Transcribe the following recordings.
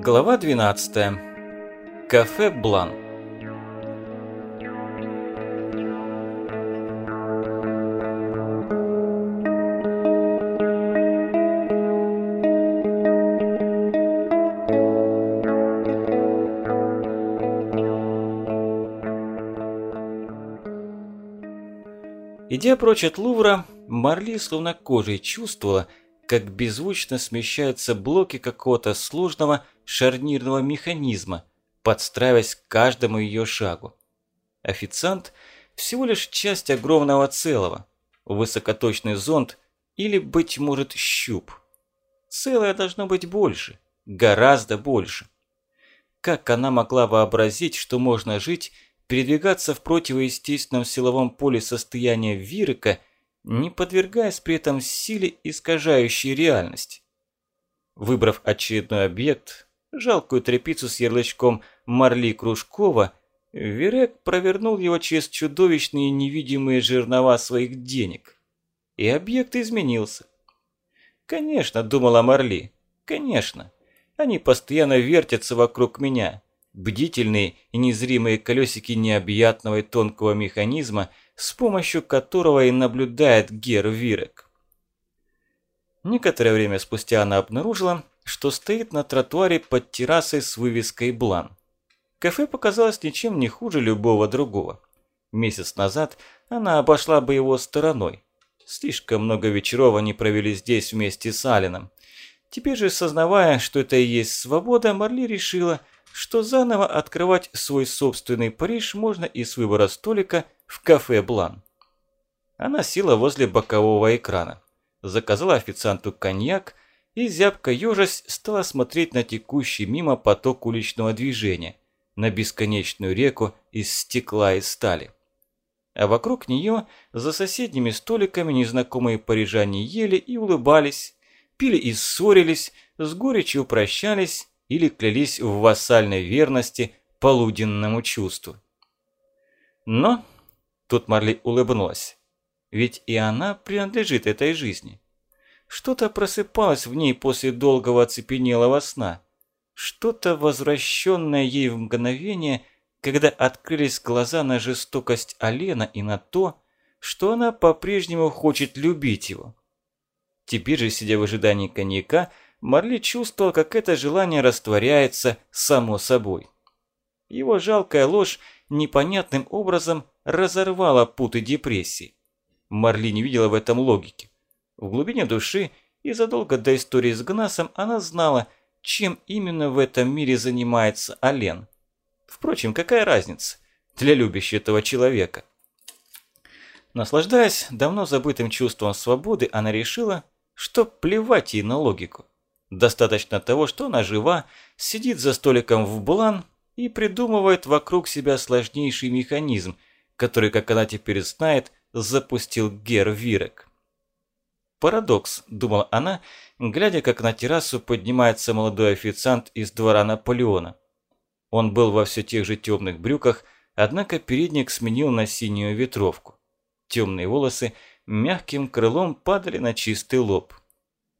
Глава 12. Кафе Блан. Идя прочь от Лувра, Марли словно кожей чувствовала, как беззвучно смещаются блоки какого-то сложного шарнирного механизма, подстраиваясь к каждому ее шагу. Официант – всего лишь часть огромного целого, высокоточный зонд или, быть может, щуп. Целое должно быть больше, гораздо больше. Как она могла вообразить, что можно жить, передвигаться в противоестественном силовом поле состояния Вирика – не подвергаясь при этом силе, искажающей реальность. Выбрав очередной объект, жалкую тряпицу с ярлычком «Марли Кружкова», Верек провернул его через чудовищные невидимые жернова своих денег. И объект изменился. «Конечно», – думала Марли, – «конечно. Они постоянно вертятся вокруг меня. Бдительные и незримые колесики необъятного и тонкого механизма – с помощью которого и наблюдает Гер Вирек. Некоторое время спустя она обнаружила, что стоит на тротуаре под террасой с вывеской «Блан». Кафе показалось ничем не хуже любого другого. Месяц назад она обошла бы его стороной. Слишком много вечеров они провели здесь вместе с Алином. Теперь же, сознавая, что это и есть свобода, Марли решила, что заново открывать свой собственный Париж можно и с выбора столика в кафе «Блан». Она села возле бокового экрана, заказала официанту коньяк и, зябко ежась, стала смотреть на текущий мимо поток уличного движения, на бесконечную реку из стекла и стали. А вокруг нее, за соседними столиками, незнакомые парижане ели и улыбались, пили и ссорились, с горечью прощались или клялись в вассальной верности полуденному чувству. Но Тут Марли улыбнулась. Ведь и она принадлежит этой жизни. Что-то просыпалось в ней после долгого оцепенелого сна. Что-то возвращенное ей в мгновение, когда открылись глаза на жестокость Алена и на то, что она по-прежнему хочет любить его. Теперь же, сидя в ожидании коньяка, Марли чувствовал, как это желание растворяется само собой. Его жалкая ложь непонятным образом разорвала путы депрессии. Марли не видела в этом логики. В глубине души и задолго до истории с Гнасом она знала, чем именно в этом мире занимается Ален. Впрочем, какая разница для любящего этого человека? Наслаждаясь давно забытым чувством свободы, она решила, что плевать ей на логику. Достаточно того, что она жива, сидит за столиком в Булан и придумывает вокруг себя сложнейший механизм, который, как она теперь знает, запустил Гер Вирек. Парадокс, думала она, глядя, как на террасу поднимается молодой официант из двора Наполеона. Он был во все тех же темных брюках, однако передник сменил на синюю ветровку. Темные волосы мягким крылом падали на чистый лоб.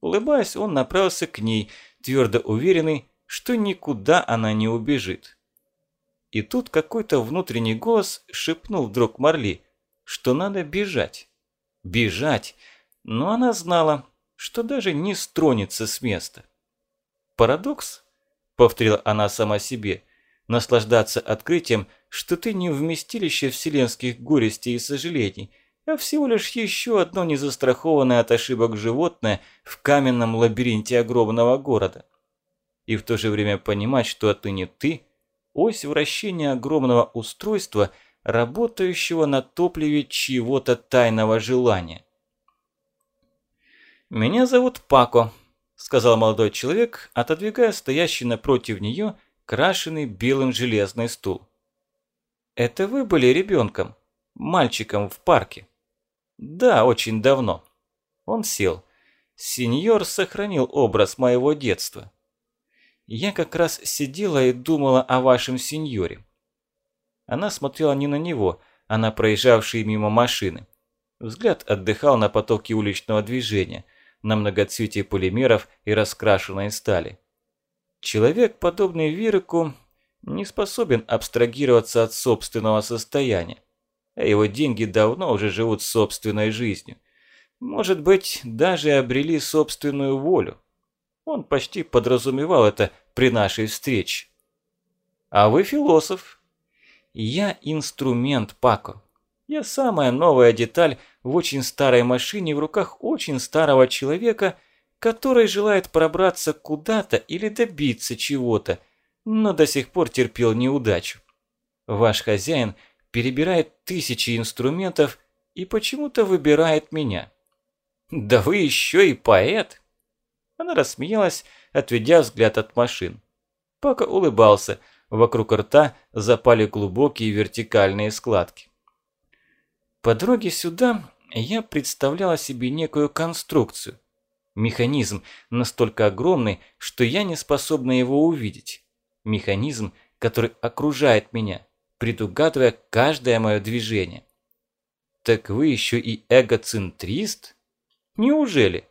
Улыбаясь, он направился к ней, твердо уверенный, что никуда она не убежит. И тут какой-то внутренний голос шепнул вдруг Марли, что надо бежать. Бежать. Но она знала, что даже не стронется с места. «Парадокс?» – повторила она сама себе. «Наслаждаться открытием, что ты не вместилище вселенских горестей и сожалений, а всего лишь еще одно незастрахованное от ошибок животное в каменном лабиринте огромного города. И в то же время понимать, что отныне ты – ось вращения огромного устройства, работающего на топливе чьего-то тайного желания. «Меня зовут Пако», – сказал молодой человек, отодвигая стоящий напротив нее крашеный белым железный стул. «Это вы были ребенком, мальчиком в парке?» «Да, очень давно». Он сел. «Сеньор сохранил образ моего детства. Я как раз сидела и думала о вашем сеньоре. Она смотрела не на него, а на проезжавшие мимо машины. Взгляд отдыхал на потоке уличного движения, на многоцветие полимеров и раскрашенной стали. Человек, подобный Вирику, не способен абстрагироваться от собственного состояния, а его деньги давно уже живут собственной жизнью. Может быть, даже обрели собственную волю. Он почти подразумевал это при нашей встрече. А вы философ. Я инструмент, Пако. Я самая новая деталь в очень старой машине в руках очень старого человека, который желает пробраться куда-то или добиться чего-то, но до сих пор терпел неудачу. Ваш хозяин перебирает тысячи инструментов и почему-то выбирает меня. Да вы еще и поэт. Она рассмеялась, отведя взгляд от машин. Пака улыбался, вокруг рта запали глубокие вертикальные складки. По дороге сюда я представляла себе некую конструкцию. Механизм настолько огромный, что я не способна его увидеть. Механизм, который окружает меня, предугадывая каждое мое движение. Так вы еще и эгоцентрист? Неужели?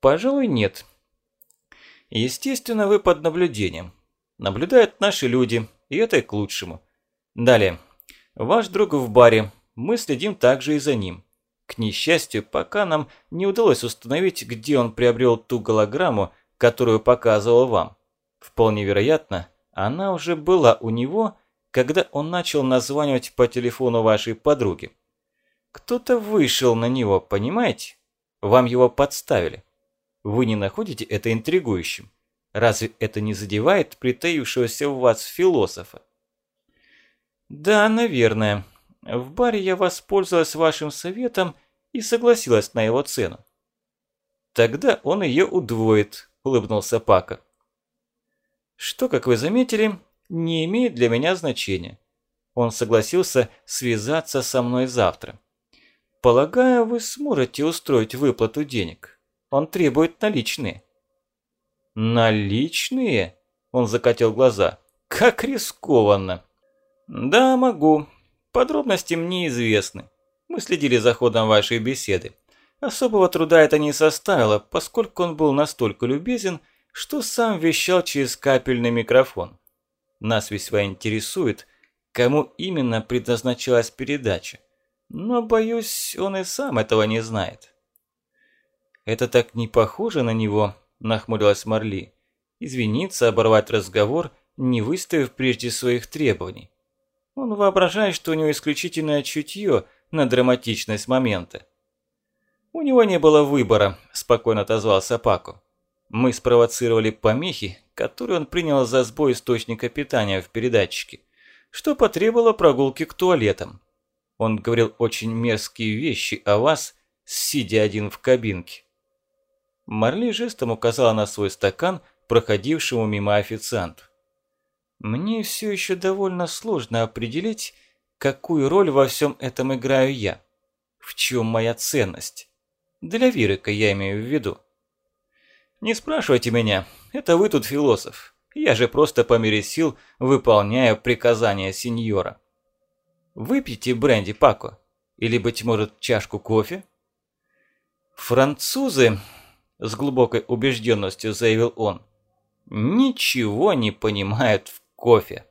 Пожалуй, нет. Естественно, вы под наблюдением. Наблюдают наши люди, и это к лучшему. Далее. Ваш друг в баре, мы следим также и за ним. К несчастью, пока нам не удалось установить, где он приобрел ту голограмму, которую показывал вам. Вполне вероятно, она уже была у него, когда он начал названивать по телефону вашей подруги. Кто-то вышел на него, понимаете? Вам его подставили. Вы не находите это интригующим? Разве это не задевает притаившегося в вас философа? Да, наверное. В баре я воспользовалась вашим советом и согласилась на его цену. Тогда он ее удвоит, улыбнулся Пака. Что, как вы заметили, не имеет для меня значения. Он согласился связаться со мной завтра. Полагаю, вы сможете устроить выплату денег. Он требует наличные. Наличные? Он закатил глаза. Как рискованно. Да, могу. Подробности мне известны. Мы следили за ходом вашей беседы. Особого труда это не составило, поскольку он был настолько любезен, что сам вещал через капельный микрофон. Нас весьма интересует, кому именно предназначалась передача. Но, боюсь, он и сам этого не знает. «Это так не похоже на него», – нахмурилась Марли. «Извиниться, оборвать разговор, не выставив прежде своих требований. Он воображает, что у него исключительное чутье на драматичность момента. «У него не было выбора», – спокойно отозвался Пако. «Мы спровоцировали помехи, которые он принял за сбой источника питания в передатчике, что потребовало прогулки к туалетам. Он говорил очень мерзкие вещи о вас, сидя один в кабинке». Марли жестом указала на свой стакан, проходившему мимо официанту. Мне все еще довольно сложно определить, какую роль во всем этом играю я. В чем моя ценность? Для Вирика я имею в виду. Не спрашивайте меня, это вы тут философ. Я же просто по мере сил выполняю приказания сеньора. Выпейте бренди, Пако. Или, быть может, чашку кофе? Французы, с глубокой убежденностью заявил он, ничего не понимают в кофе.